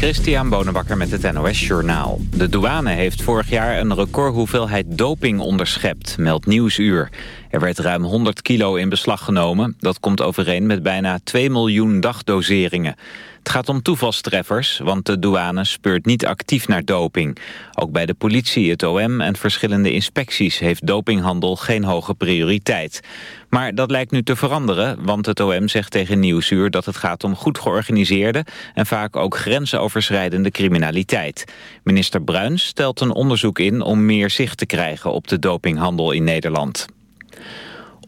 Christian Bonenbakker met het NOS Journaal. De douane heeft vorig jaar een recordhoeveelheid doping onderschept, meldt Nieuwsuur. Er werd ruim 100 kilo in beslag genomen. Dat komt overeen met bijna 2 miljoen dagdoseringen. Het gaat om toevalstreffers, want de douane speurt niet actief naar doping. Ook bij de politie, het OM en verschillende inspecties heeft dopinghandel geen hoge prioriteit. Maar dat lijkt nu te veranderen, want het OM zegt tegen Nieuwsuur dat het gaat om goed georganiseerde en vaak ook grensoverschrijdende criminaliteit. Minister Bruins stelt een onderzoek in om meer zicht te krijgen op de dopinghandel in Nederland.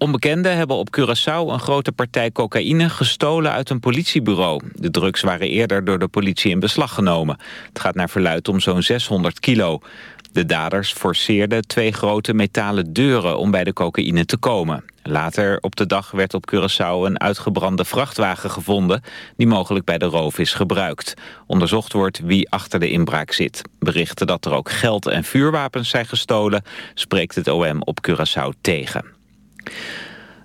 Onbekenden hebben op Curaçao een grote partij cocaïne gestolen uit een politiebureau. De drugs waren eerder door de politie in beslag genomen. Het gaat naar verluid om zo'n 600 kilo. De daders forceerden twee grote metalen deuren om bij de cocaïne te komen. Later op de dag werd op Curaçao een uitgebrande vrachtwagen gevonden... die mogelijk bij de roof is gebruikt. Onderzocht wordt wie achter de inbraak zit. Berichten dat er ook geld en vuurwapens zijn gestolen... spreekt het OM op Curaçao tegen.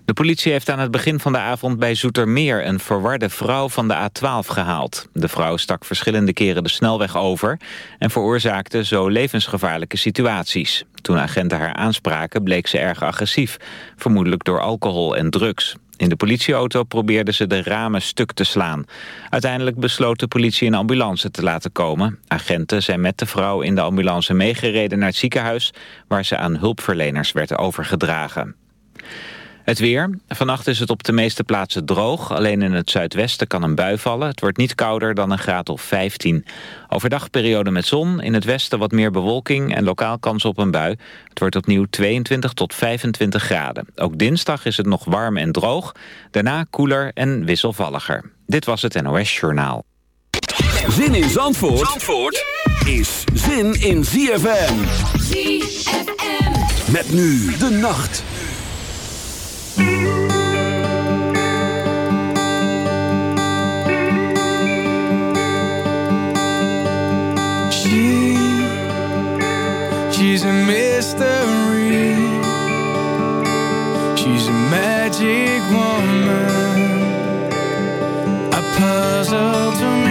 De politie heeft aan het begin van de avond bij Zoetermeer een verwarde vrouw van de A12 gehaald. De vrouw stak verschillende keren de snelweg over en veroorzaakte zo levensgevaarlijke situaties. Toen agenten haar aanspraken bleek ze erg agressief, vermoedelijk door alcohol en drugs. In de politieauto probeerde ze de ramen stuk te slaan. Uiteindelijk besloot de politie een ambulance te laten komen. Agenten zijn met de vrouw in de ambulance meegereden naar het ziekenhuis... waar ze aan hulpverleners werd overgedragen. Het weer. Vannacht is het op de meeste plaatsen droog. Alleen in het zuidwesten kan een bui vallen. Het wordt niet kouder dan een graad of 15. Overdag periode met zon. In het westen wat meer bewolking en lokaal kans op een bui. Het wordt opnieuw 22 tot 25 graden. Ook dinsdag is het nog warm en droog. Daarna koeler en wisselvalliger. Dit was het NOS Journaal. Zin in Zandvoort, Zandvoort is zin in ZFM. ZFM. Met nu de nacht. Magic woman, a puzzle to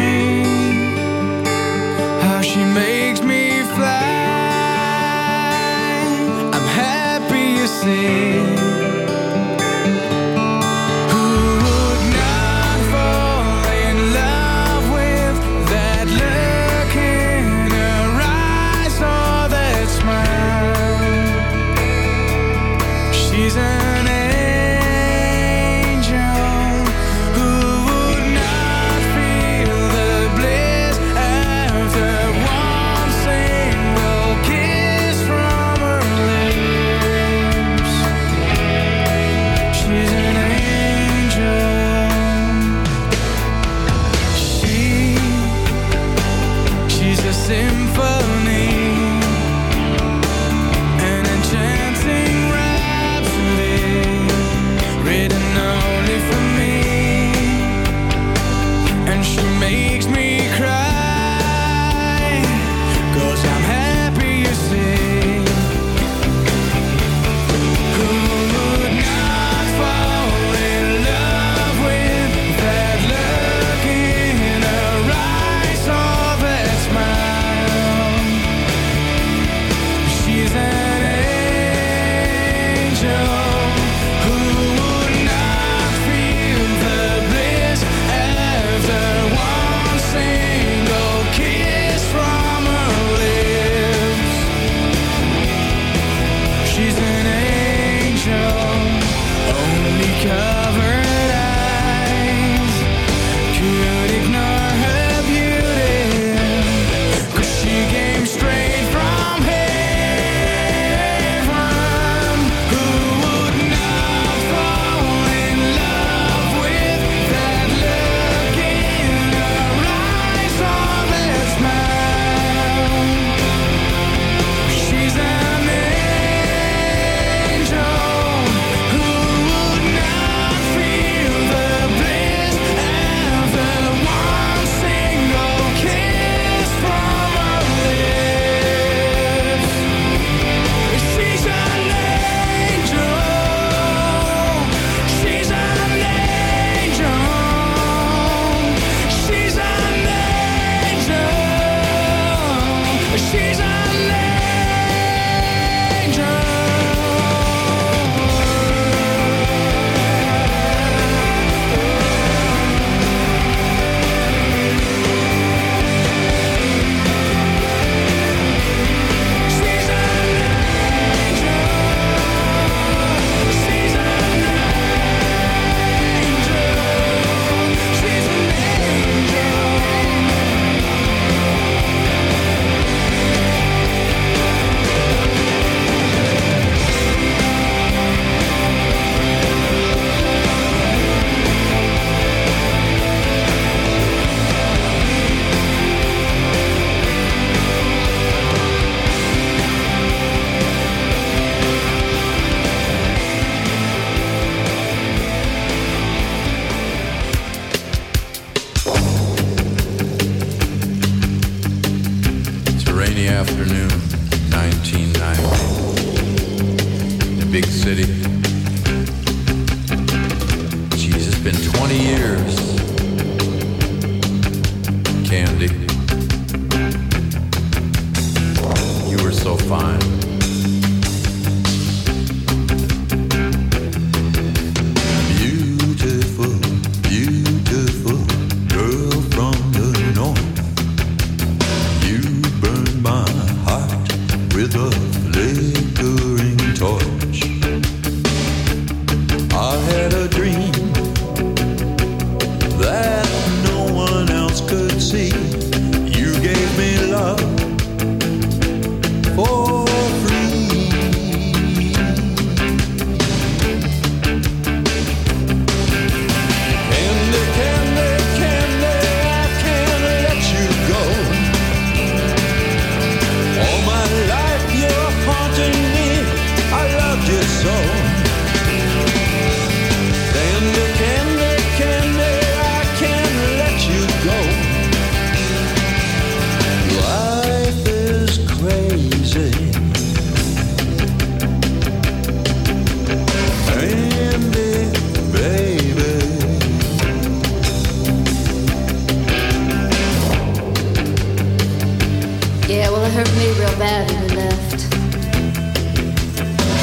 it hurt me real bad when you left.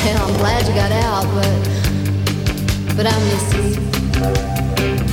And I'm glad you got out, but but I miss you.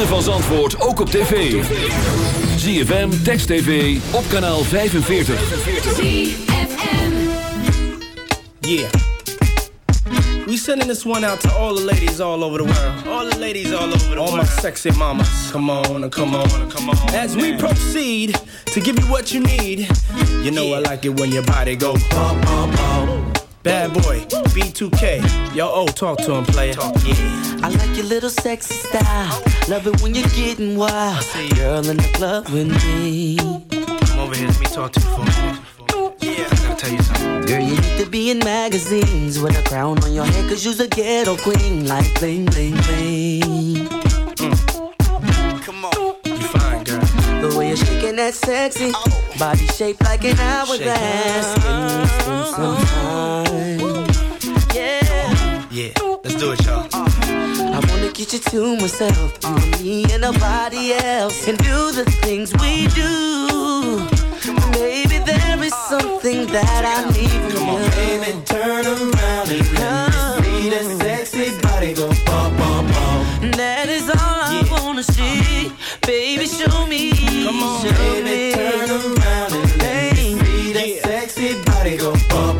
Ritme van Zandvoort ook op tv. ZFM, Text TV, op kanaal 45. Yeah. We sending this one out to all the ladies all over the world. All the ladies all over the all world. All my sexy mamas. Come on, come on, come on. As we proceed to give you what you need. You know I like it when your body go bum, bum, bum. Bad boy, B2K. Yo, oh, talk to him, player. Yeah. I like your little sexy style. Love it when you're getting wild. Girl in the club with me. Come over here, let me talk to you for a minute. Yeah, I gotta tell you something. Girl, you need to be in magazines with a crown on your head, cause you's a ghetto queen. Like bling, bling, bling. Mm. Come on. You fine, girl. The way you're shaking that sexy body shaped like an hourglass. Spend some time? Yeah. Yeah, let's do it, y'all. I wanna get you to myself, you and me and nobody else, and do the things we do. Maybe there is something that I need from Come on, you. baby, turn around and let me see that sexy body go bum, bum, bum. That is all I wanna see. Baby, show me. Come on, show baby, me. turn around and let me see that sexy body go bum.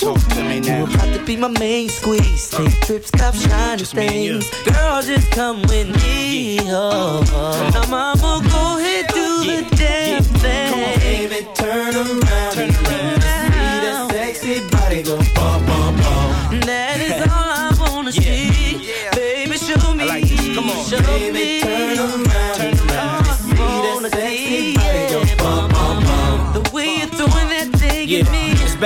Talk to me you now. about to be my main squeeze. Take trips, shiny Just me and you. things. Girl, just come with me. Oh, oh. Now, mama, go ahead, do the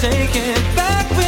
take it back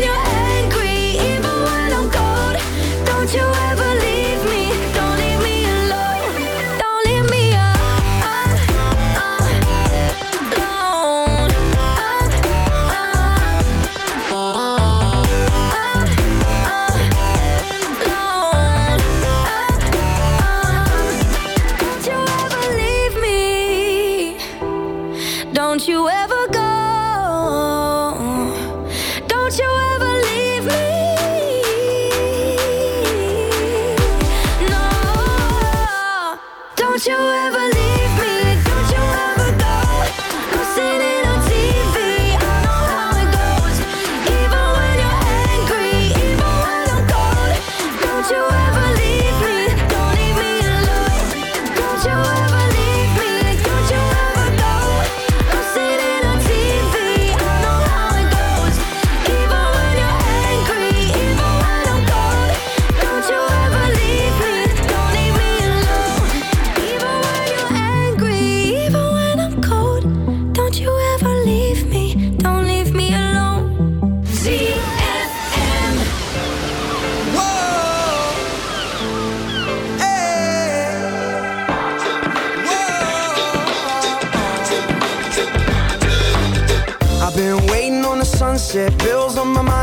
you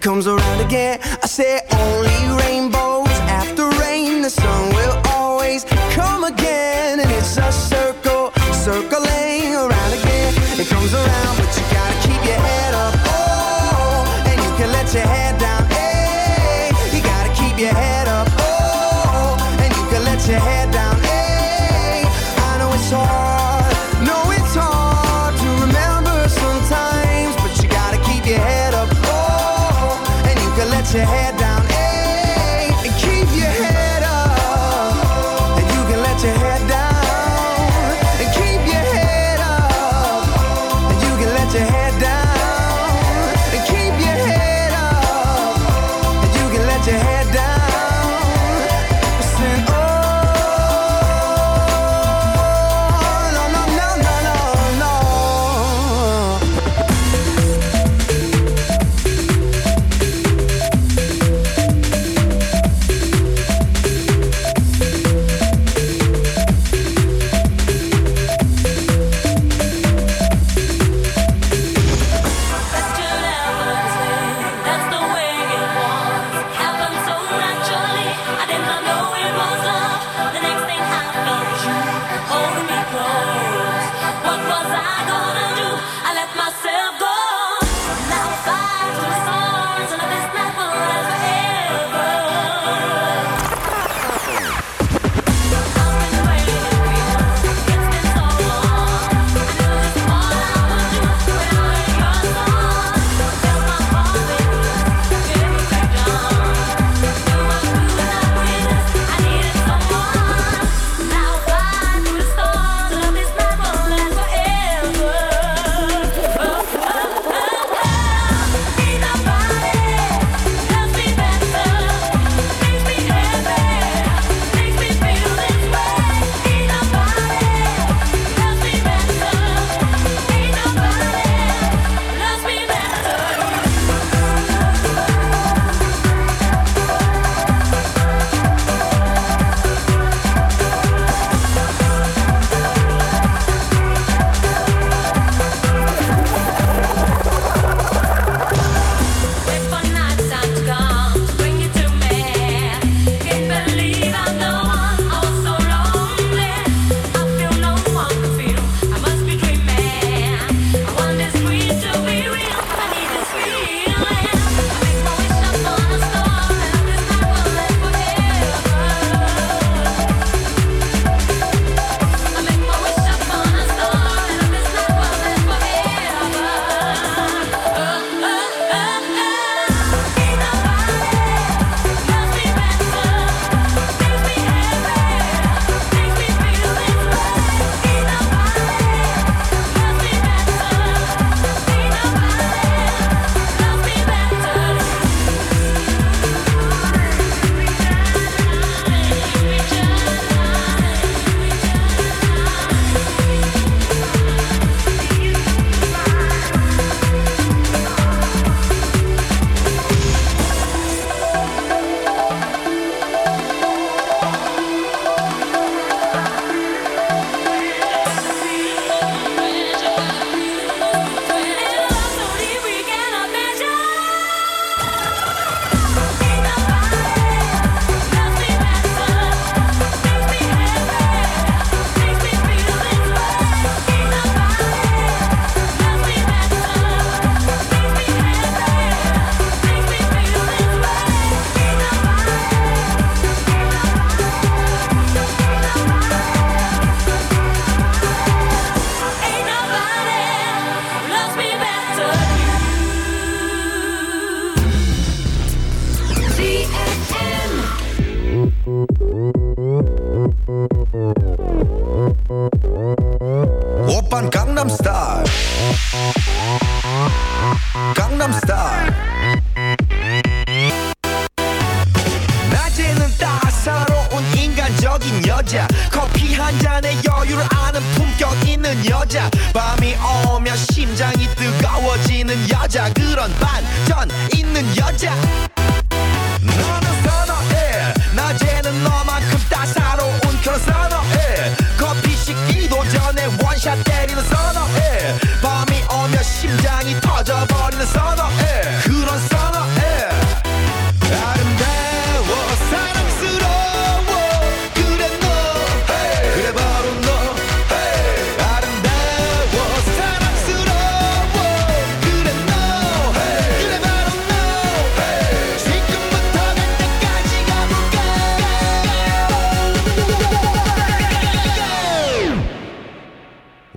Comes around again. I say only rainbows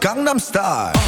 Gangnam Style.